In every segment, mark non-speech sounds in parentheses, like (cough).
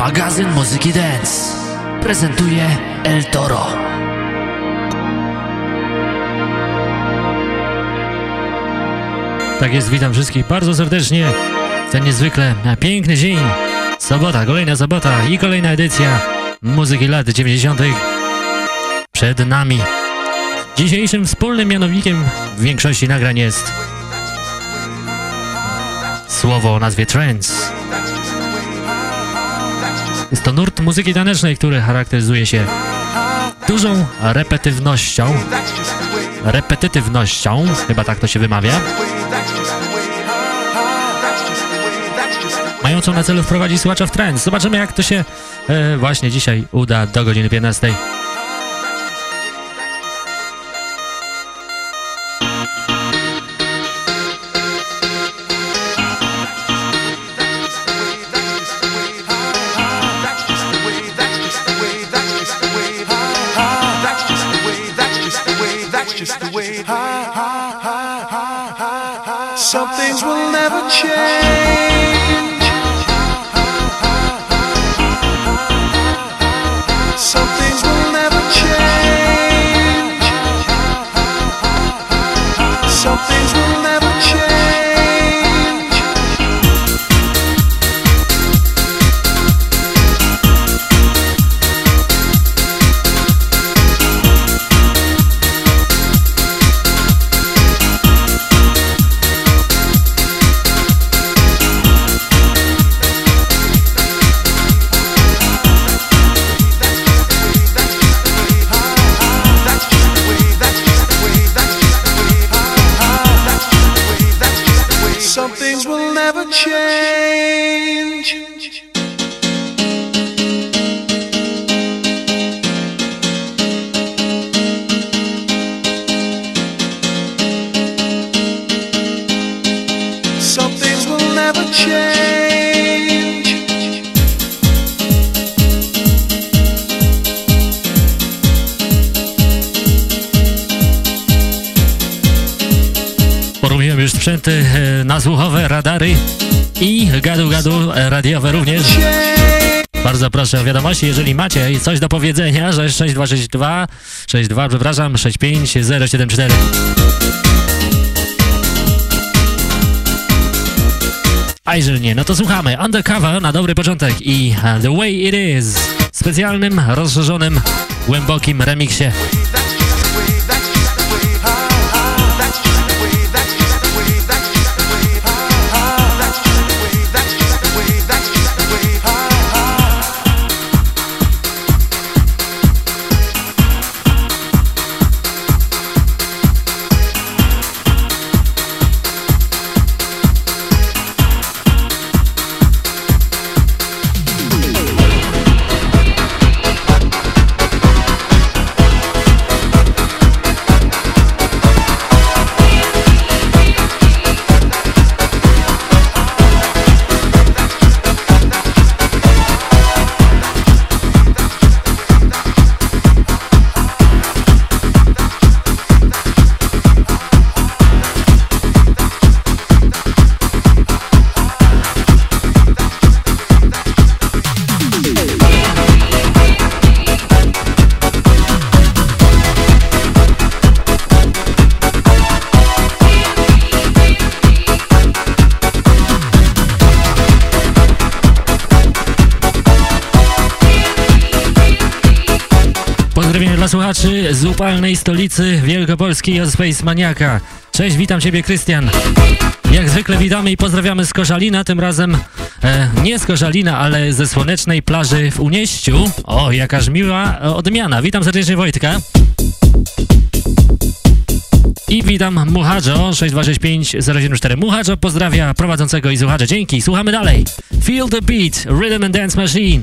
magazyn muzyki dance prezentuje El Toro. Tak jest, witam wszystkich bardzo serdecznie ten niezwykle piękny dzień. Sobota, kolejna sobota i kolejna edycja muzyki lat 90. przed nami. Dzisiejszym wspólnym mianownikiem w większości nagrań jest słowo o nazwie trance. Jest to nurt muzyki tanecznej, który charakteryzuje się dużą repetywnością, repetytywnością, chyba tak to się wymawia, mającą na celu wprowadzić słuchacza w trend. Zobaczymy, jak to się e, właśnie dzisiaj uda do godziny 15. things will never change. Radiowe również. Bardzo proszę o wiadomości, jeżeli macie coś do powiedzenia, że 6262, 62, przepraszam, 65074. A jeżeli nie, no to słuchamy Undercover na dobry początek i The Way It Is w specjalnym, rozszerzonym, głębokim remiksie. Z upalnej stolicy Wielkopolski Space Maniaka. Cześć, witam Ciebie, Krystian. Jak zwykle witamy i pozdrawiamy z Koszalina, tym razem e, nie z Koszalina, ale ze słonecznej plaży w Unieściu. O, jakaż miła odmiana. Witam serdecznie Wojtka. I witam Muhadżo 6265074. Muhadżo pozdrawia prowadzącego i słuchacza. Dzięki, słuchamy dalej. Feel the beat, Rhythm and Dance Machine.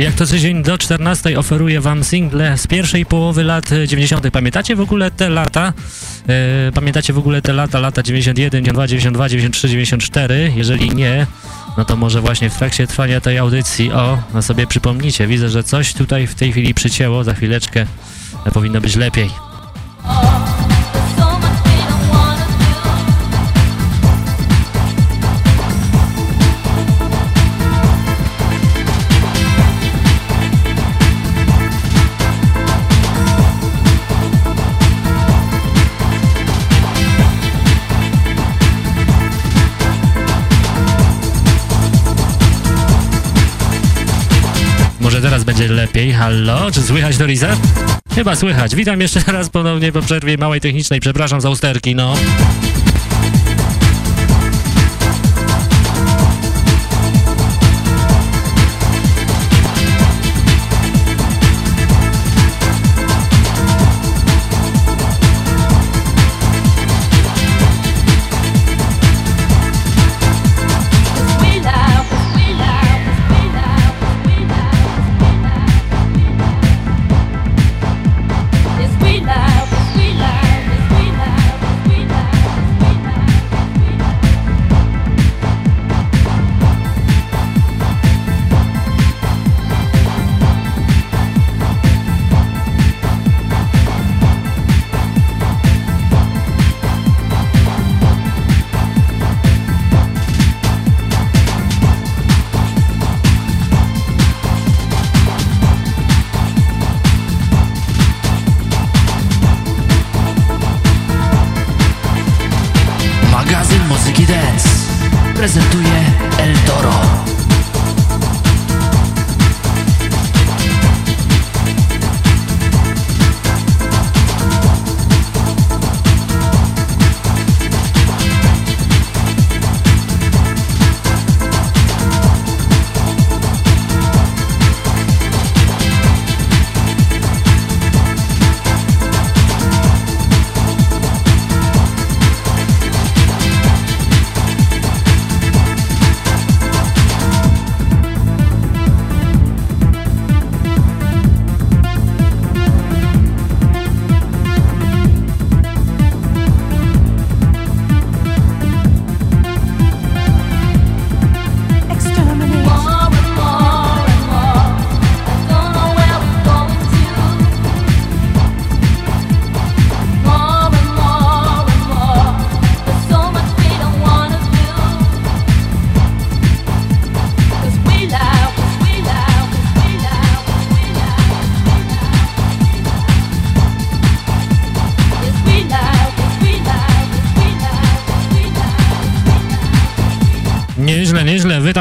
Jak to tydzień do 14 oferuję wam single z pierwszej połowy lat 90. Pamiętacie w ogóle te lata? E, pamiętacie w ogóle te lata, lata 91, 92, 92, 93, 94? Jeżeli nie, no to może właśnie w trakcie trwania tej audycji, o, na sobie przypomnicie. Widzę, że coś tutaj w tej chwili przycięło, za chwileczkę powinno być lepiej. Będzie lepiej. Hallo? Czy słychać Dorizę? Chyba słychać. Witam jeszcze raz ponownie po przerwie małej technicznej. Przepraszam za usterki, no.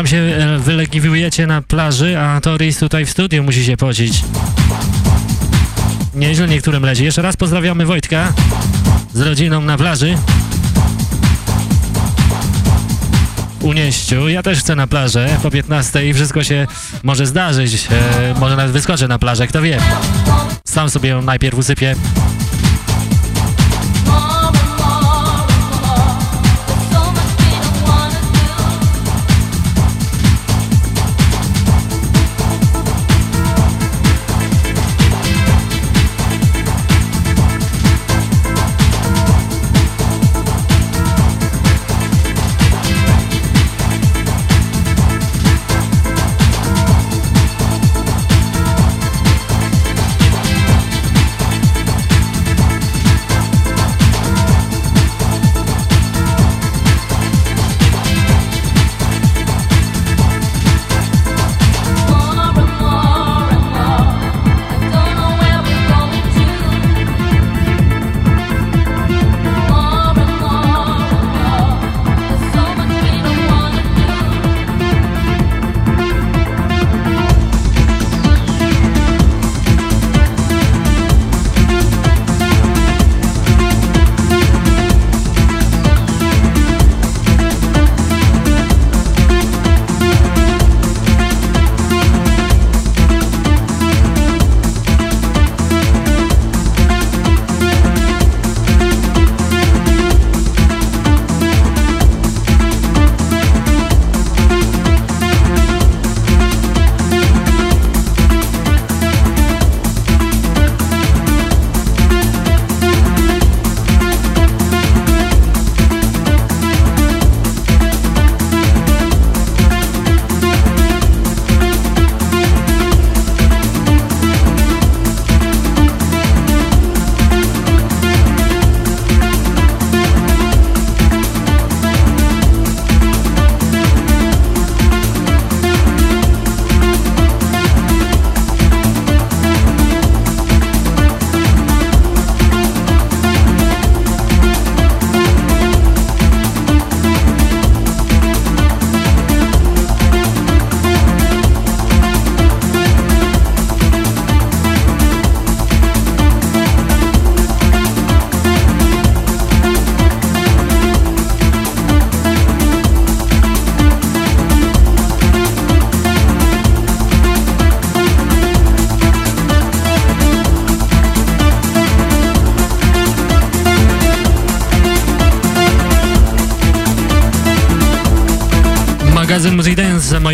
Się e, wylegiwujecie na plaży, a Toris tutaj w studiu musi się pocić. Nieźle niektórym leci. Jeszcze raz pozdrawiamy Wojtka z rodziną na plaży. Unieściu. Ja też chcę na plażę po 15 i wszystko się może zdarzyć. E, może nawet wyskoczę na plażę, kto wie. Sam sobie ją najpierw usypię.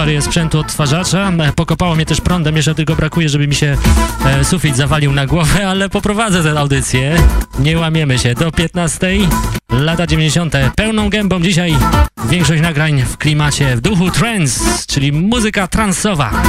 awarię sprzętu odtwarzacza. E, pokopało mnie też prądem, jeszcze tylko brakuje, żeby mi się e, sufit zawalił na głowę, (laughs) ale poprowadzę tę audycję. Nie łamiemy się. Do 15. Lata 90. Pełną gębą dzisiaj większość nagrań w klimacie, w duchu trance, czyli muzyka transowa.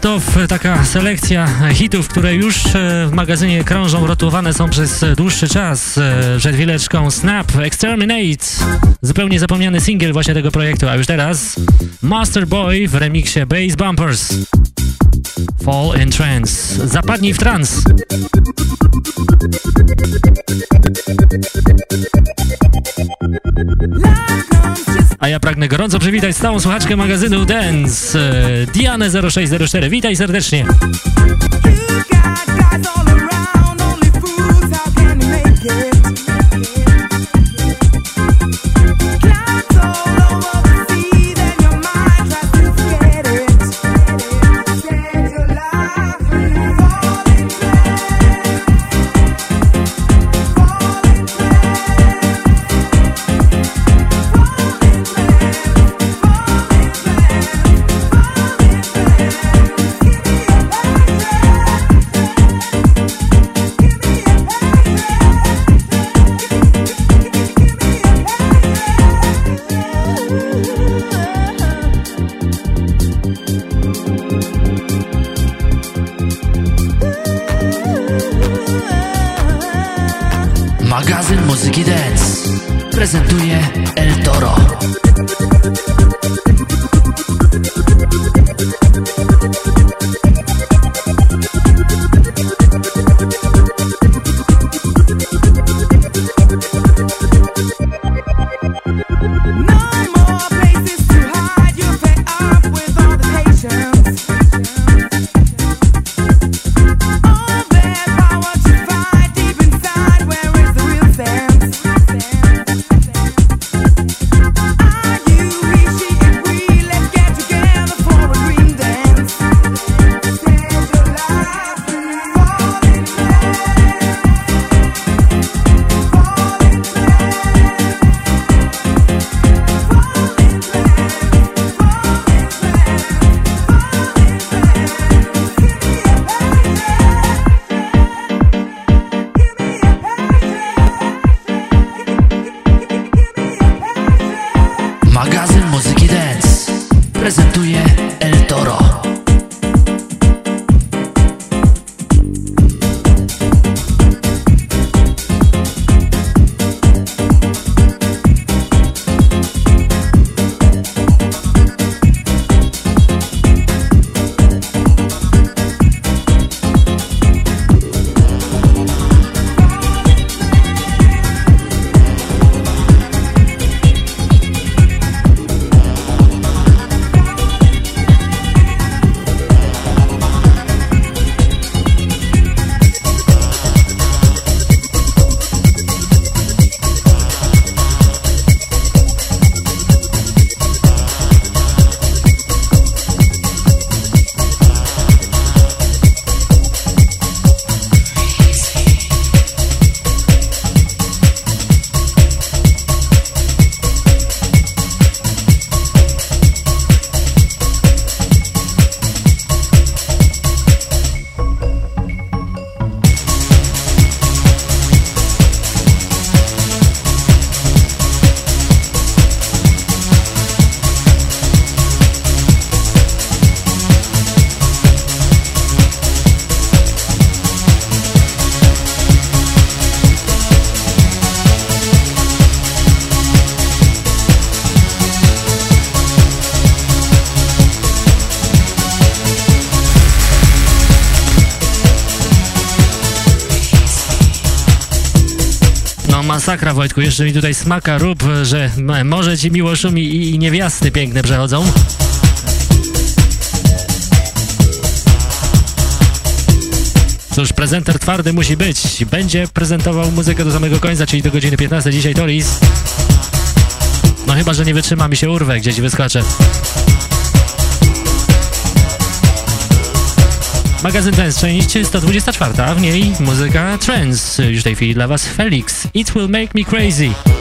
Best of, taka selekcja hitów, które już e, w magazynie krążą, rotowane są przez dłuższy czas. E, przed chwileczką Snap, Exterminate, zupełnie zapomniany singiel właśnie tego projektu, a już teraz Master Boy w remiksie Bass Bumpers. Fall in Trance. Zapadnij w trans. a ja pragnę gorąco przywitać stałą słuchaczkę magazynu Dance, e, Dianę0604. Witaj serdecznie. You got guys all around, only fools, how can you make it? One more place masakra, Wojtku. Jeszcze mi tutaj smaka rób, że może ci miło szumi i niewiasty piękne przechodzą. Cóż, prezenter twardy musi być. Będzie prezentował muzykę do samego końca, czyli do godziny 15. Dzisiaj Toris. No chyba, że nie wytrzyma mi się urwę, gdzieś wyskoczę. Magazyn Trends, część 124, w niej muzyka Trends. Już w tej chwili dla Was Felix. It will make me crazy.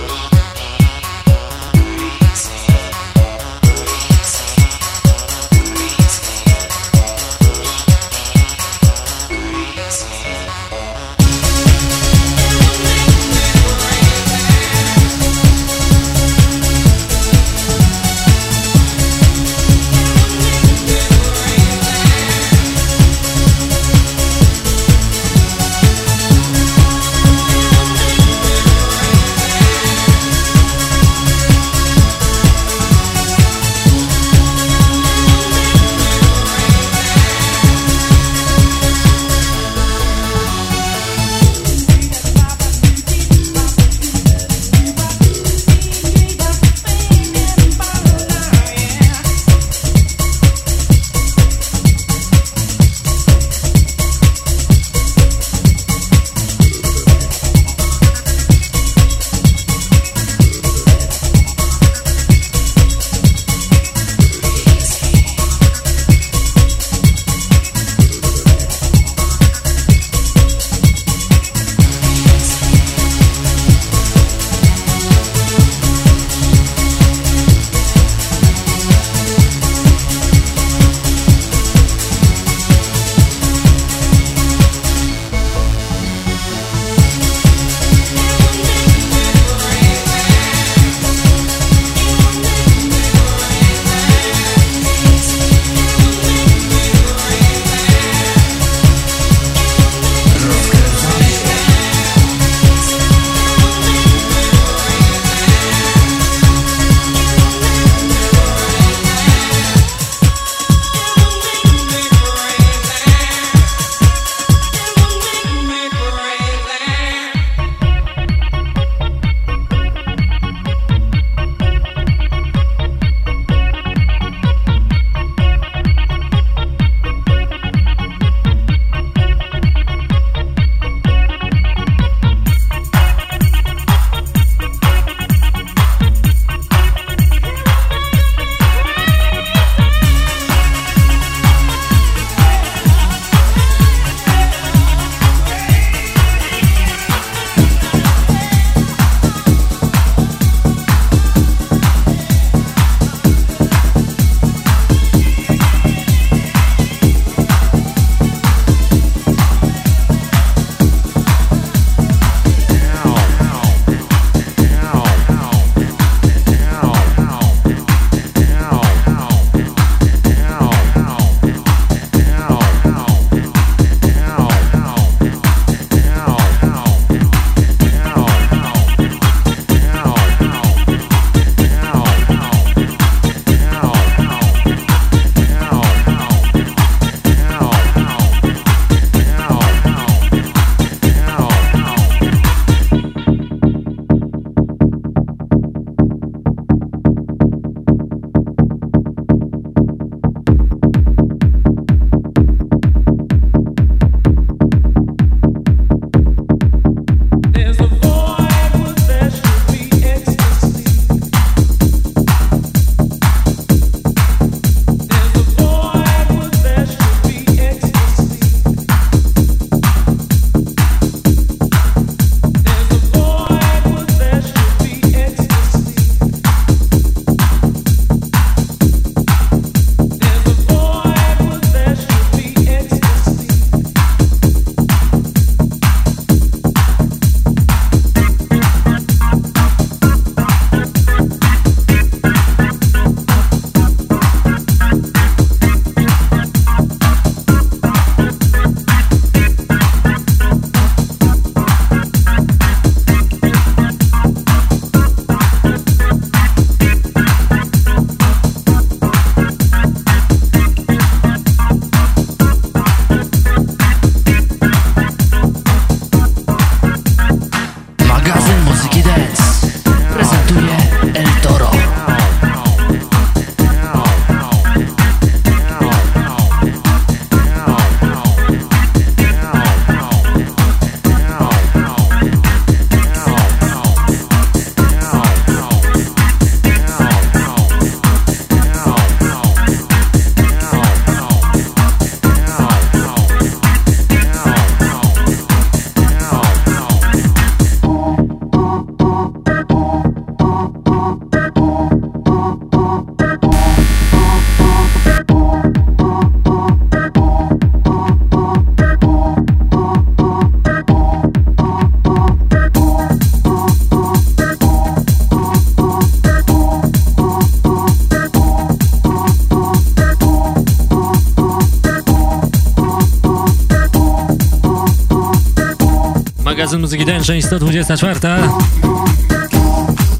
Muzyki Dance, część 124.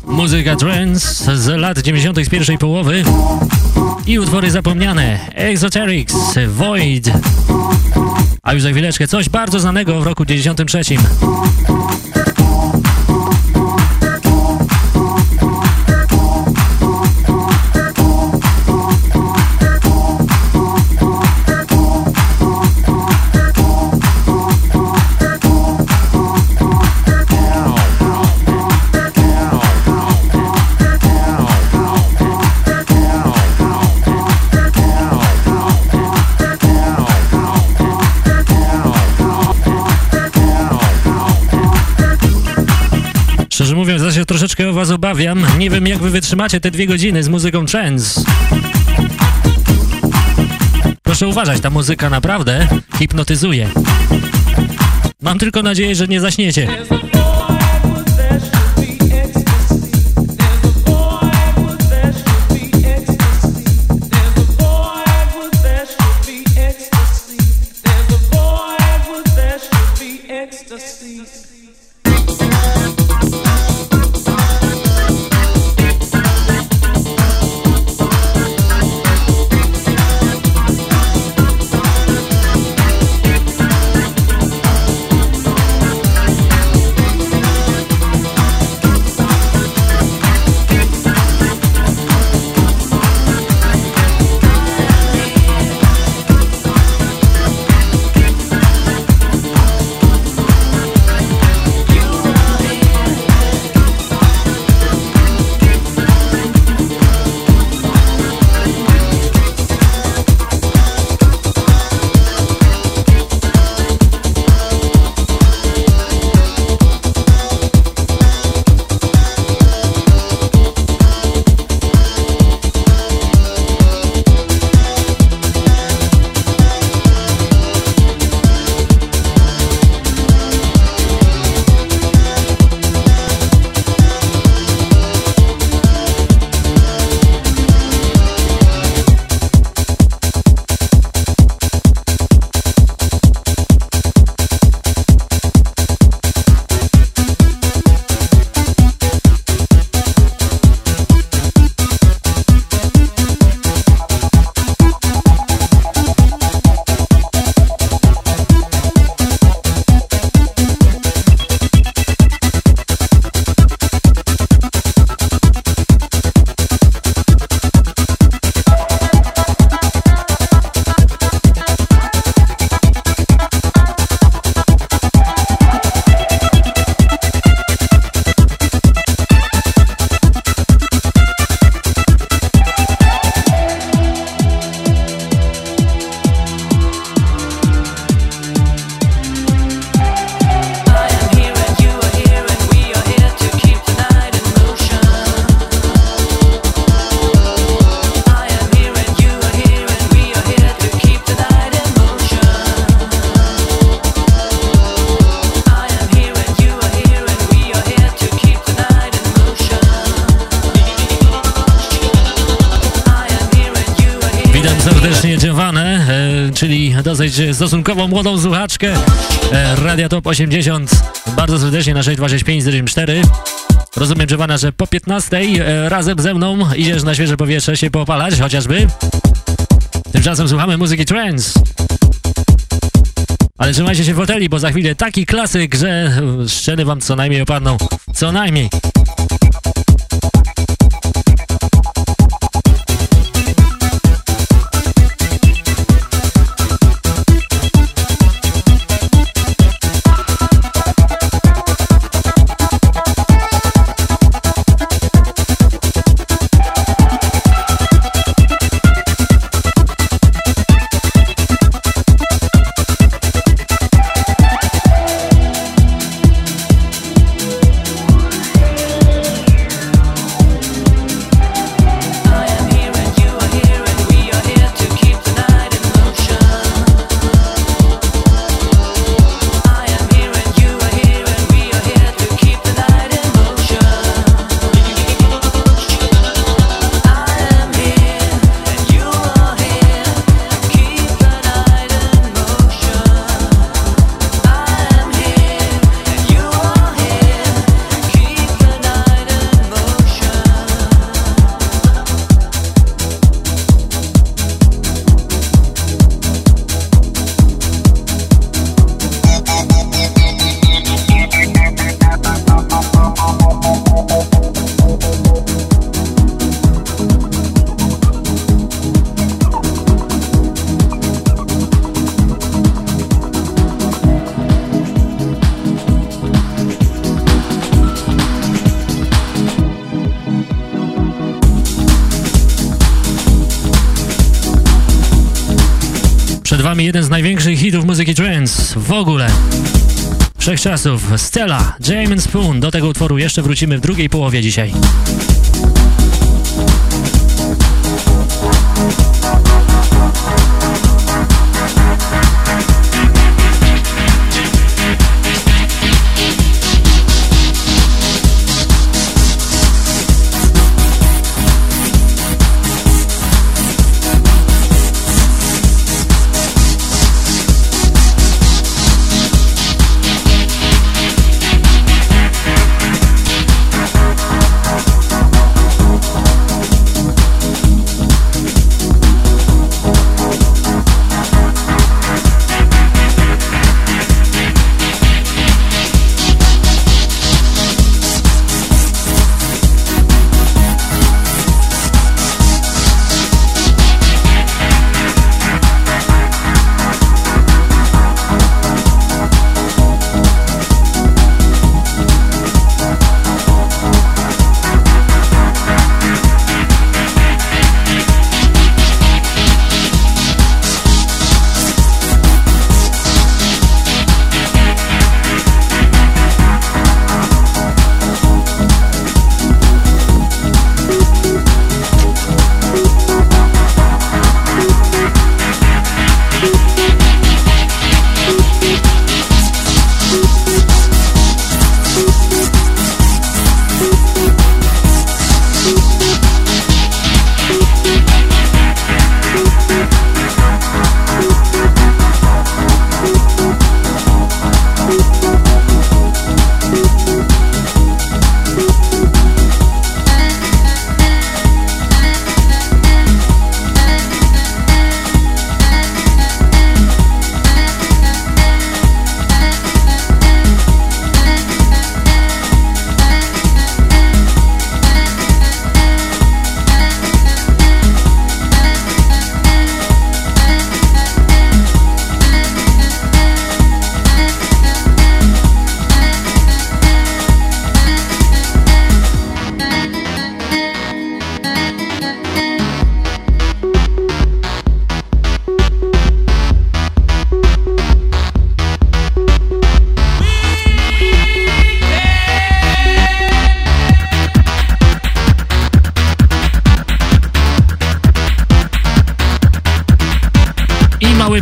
Muzyka trance z lat 90. z pierwszej połowy i utwory zapomniane. Exoterics, Void. A już za chwileczkę coś bardzo znanego w roku 93. troszeczkę o was obawiam. Nie wiem, jak wy wytrzymacie te dwie godziny z muzyką trance. Proszę uważać, ta muzyka naprawdę hipnotyzuje. Mam tylko nadzieję, że nie zaśniecie. Stosunkowo młodą słuchaczkę e, Radia Top 80. Bardzo serdecznie na 6265 Rozumiem, Giovanna, że po 15 e, razem ze mną idziesz na świeże powietrze się popalać chociażby. Tymczasem słuchamy muzyki trance. Ale trzymajcie się w foteli, bo za chwilę taki klasyk, że szczeny wam co najmniej opadną. Co najmniej. Największych hitów muzyki trance w ogóle. Wszechczasów. Stella, James Spoon. Do tego utworu jeszcze wrócimy w drugiej połowie dzisiaj.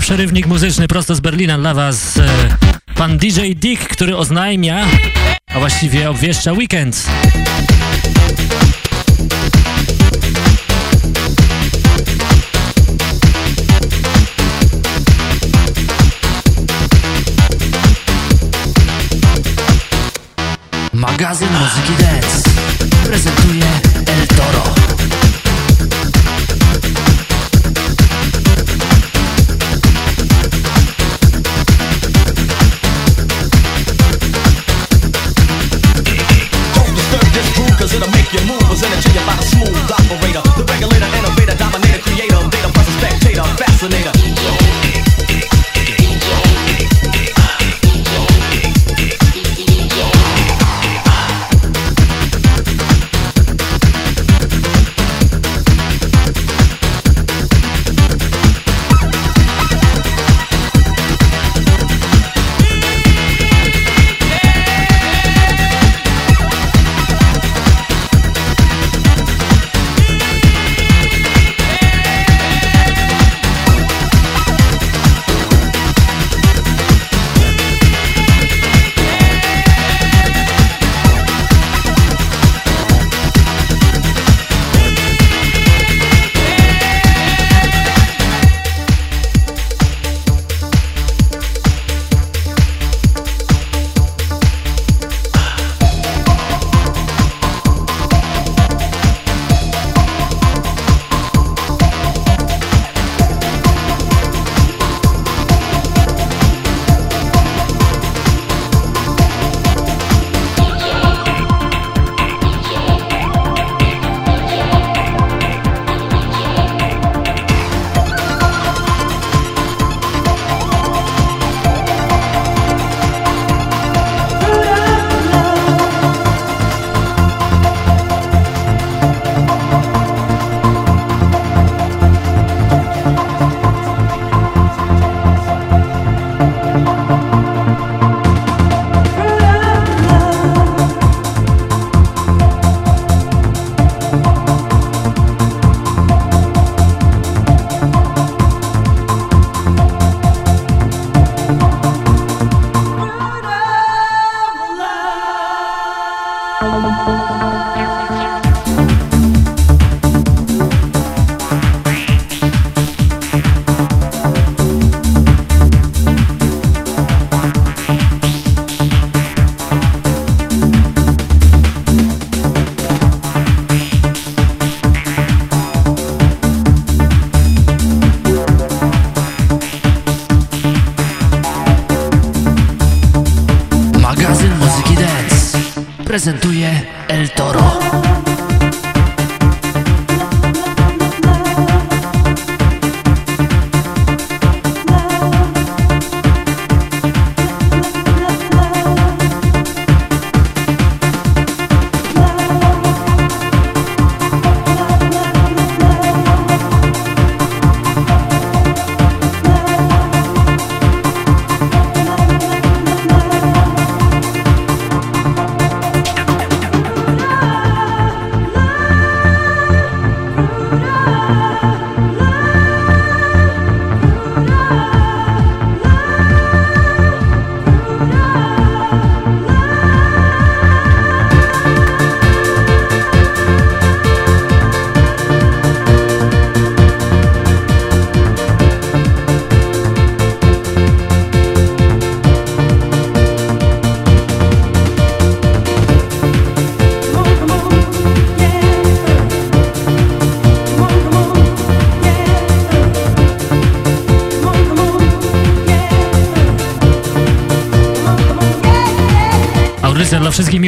Przerywnik muzyczny prosto z Berlina dla Was. E, pan DJ Dick, który oznajmia, a właściwie obwieszcza weekend. Magazyn Muzyki Dance prezentuje El Toro.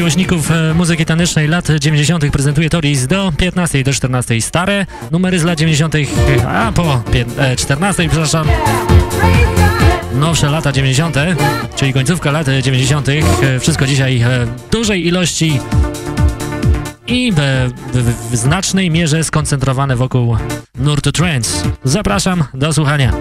Miłośników e, muzyki tanecznej lat 90. prezentuje Toris do 15 do 14 stare numery z lat 90. a po 14 e, przepraszam nowsze lata 90. czyli końcówka lat 90. E, wszystko dzisiaj w dużej ilości i w, znacznej mierze skoncentrowane wokół nurtu trance. Zapraszam do słuchania.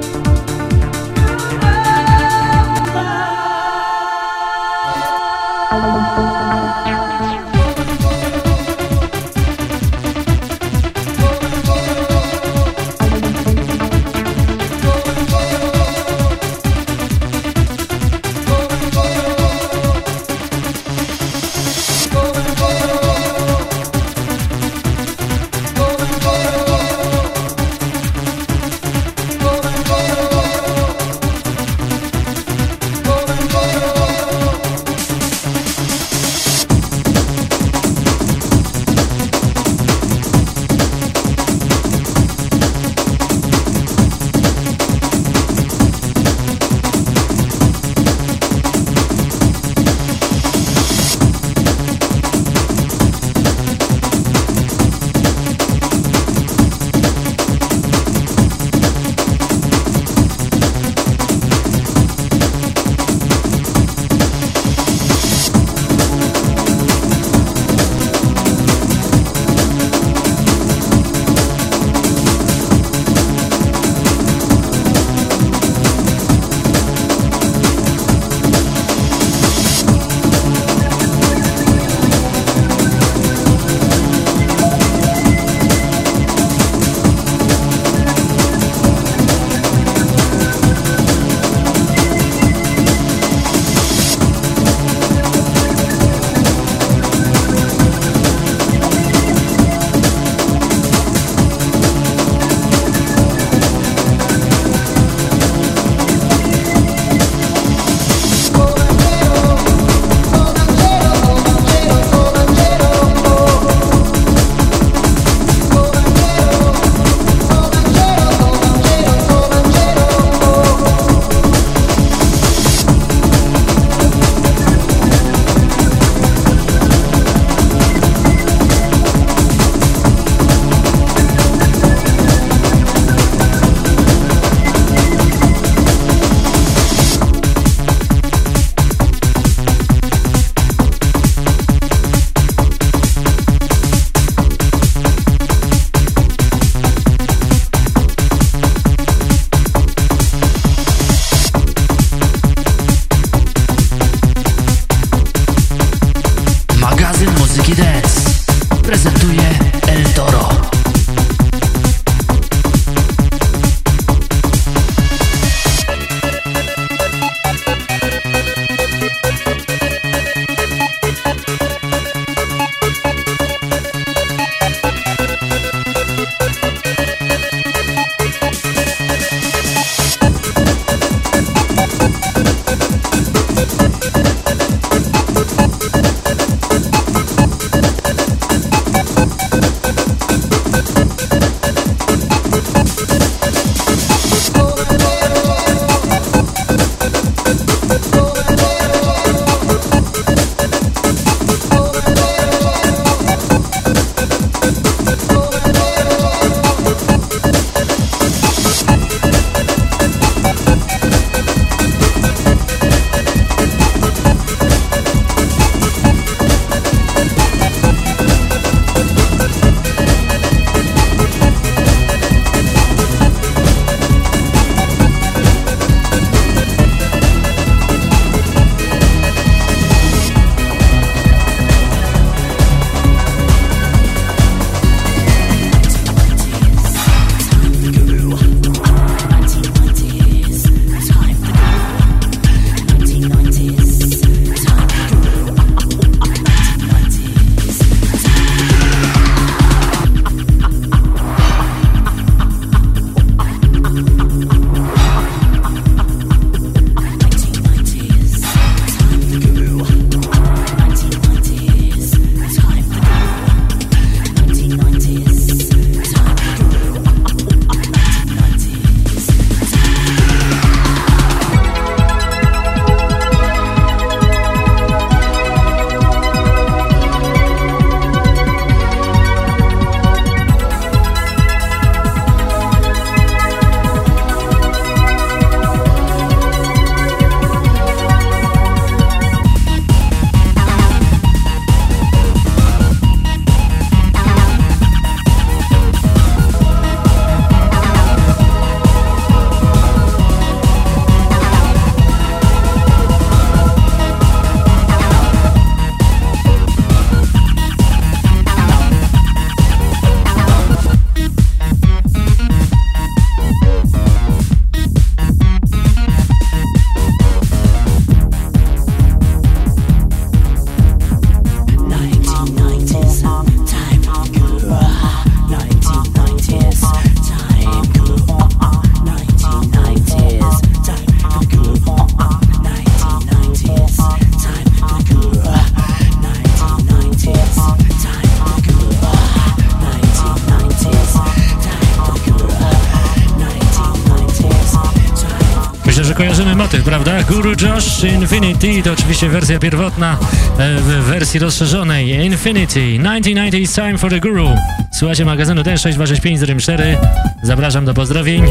Infinity to oczywiście wersja pierwotna e, w wersji rozszerzonej. Infinity, 1990 time for the Guru. Słuchajcie magazynu ten 6265004. Zapraszam do pozdrowień.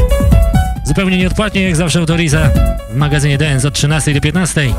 Zupełnie nieodpłatnie, jak zawsze autoriza w magazynie Dance od 13 do 15.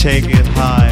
Take it higher.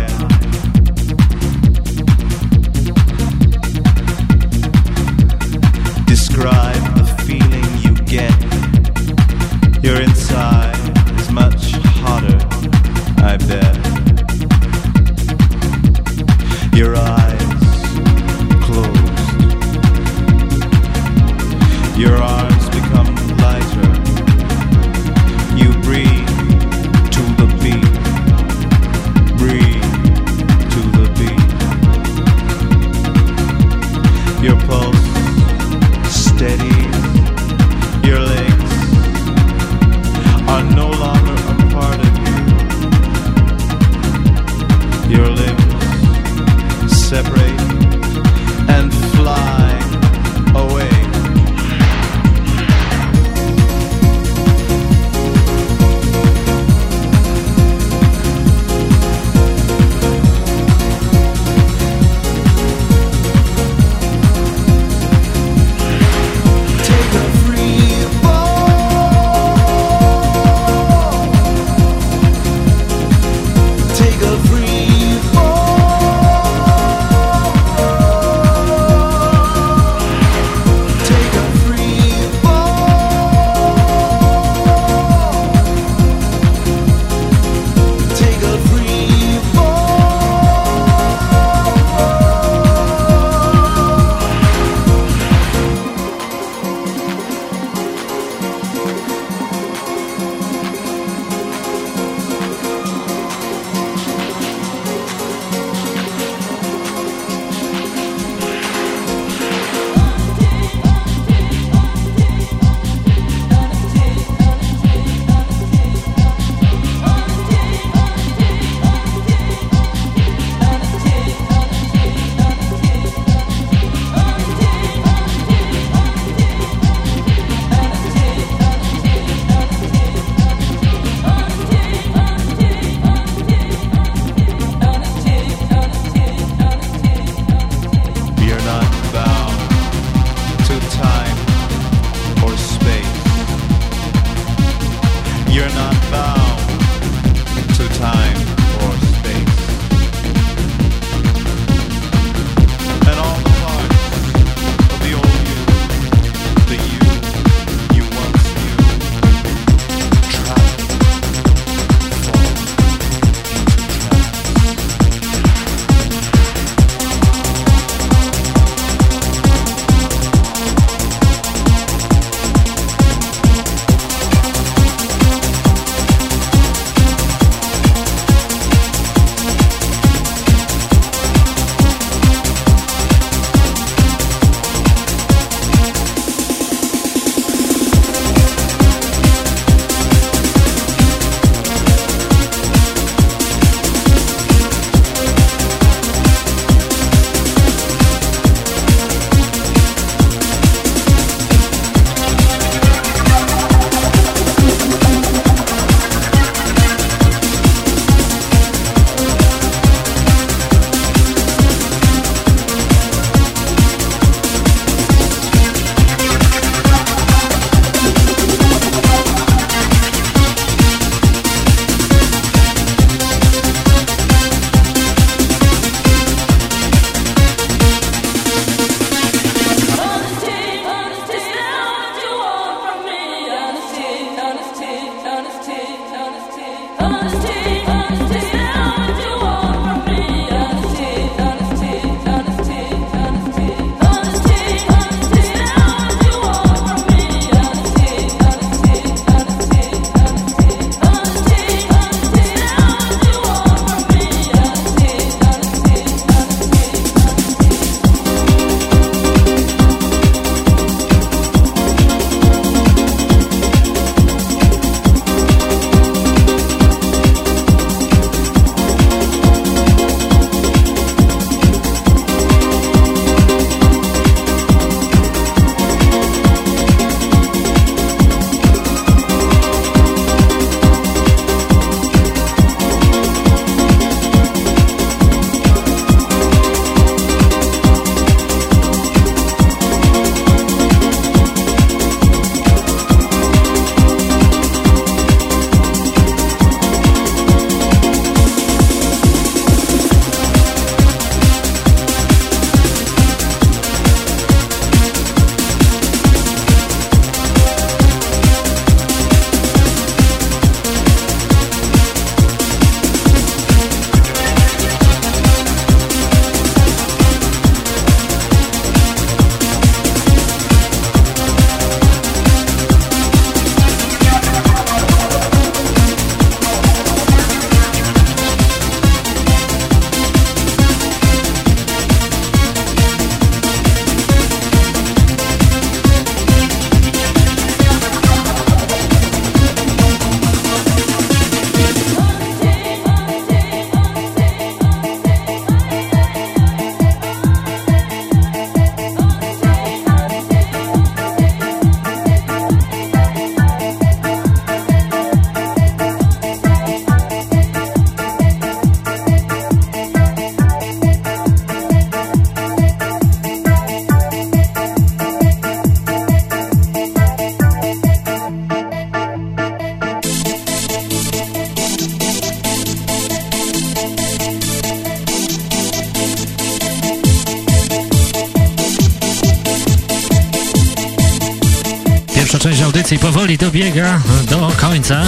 Dobiega do końca.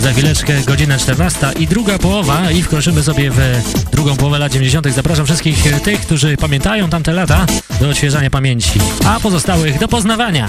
Za chwileczkę godzina 14 i druga połowa i wkroczymy sobie w drugą połowę lat 90. Zapraszam wszystkich tych, którzy pamiętają tamte lata do odświeżania pamięci, a pozostałych do poznawania.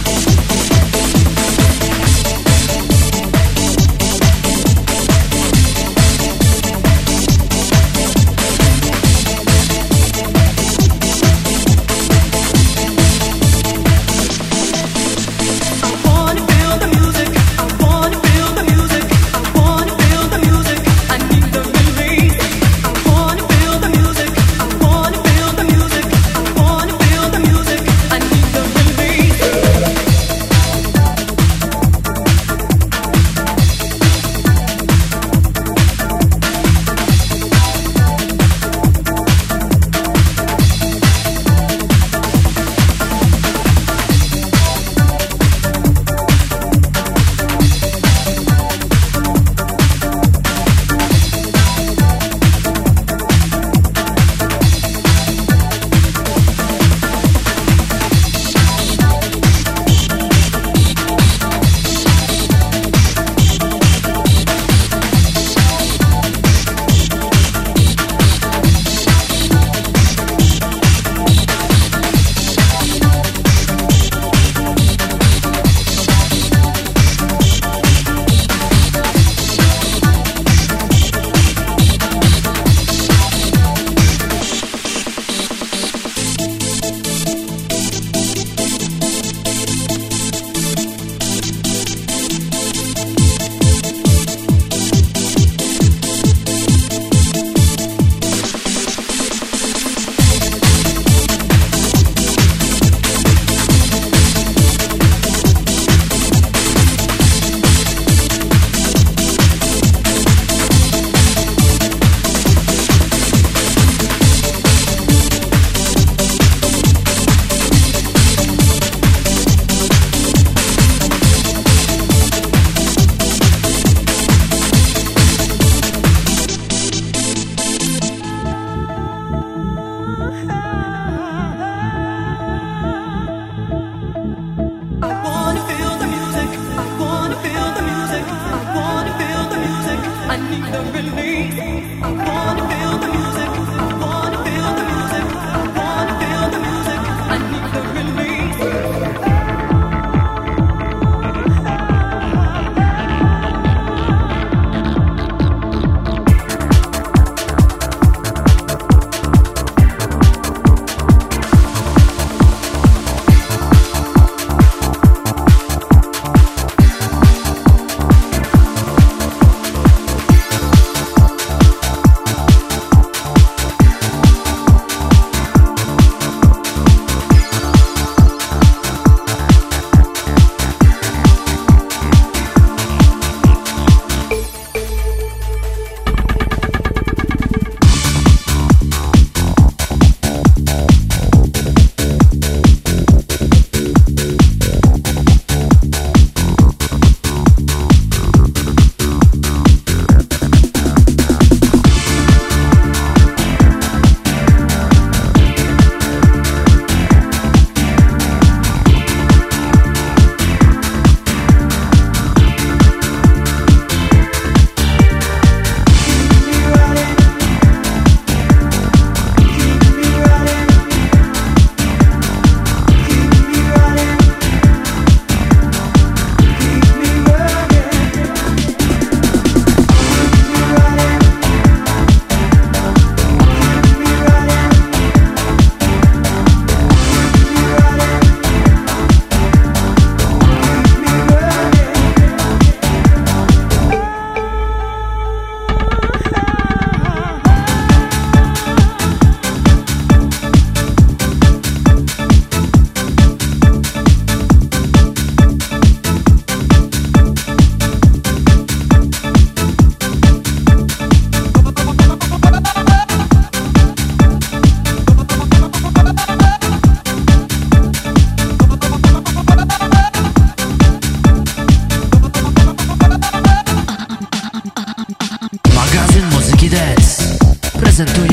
present to you.